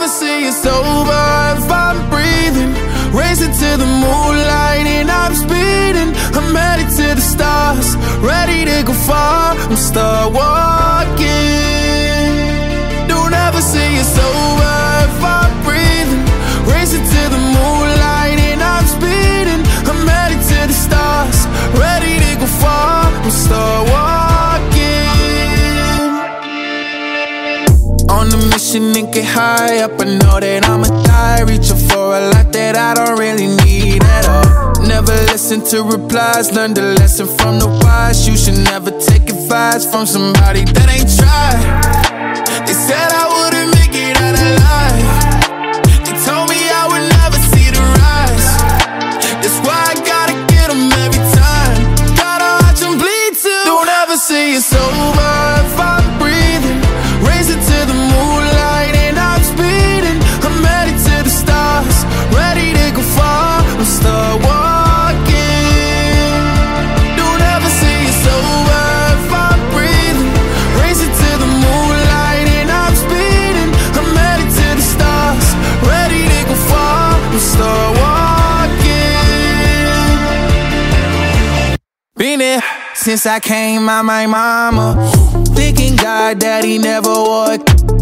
ever say it's over if I'm breathing. Racing to the moonlight and I'm speeding. I'm headed to the stars, ready to go far. I'm start walking. Mission and get high up. I know that I'ma die. Reaching for a lot that I don't really need at all. Never listen to replies. Learn the lesson from the wise. You should never take advice from somebody that ain't tried. They said I Been there since I came out my mama. Thinking God he never would.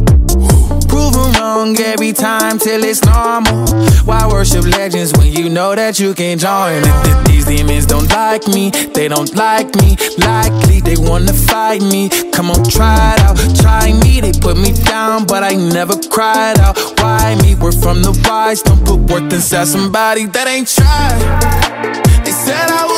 Proven wrong every time till it's normal. Why worship legends when you know that you can join? Th- th- These demons don't like me, they don't like me. Likely they wanna fight me. Come on, try it out, try me. They put me down, but I never cried out. Why me? We're from the wise, don't put worth inside somebody that ain't tried. They said I wouldn't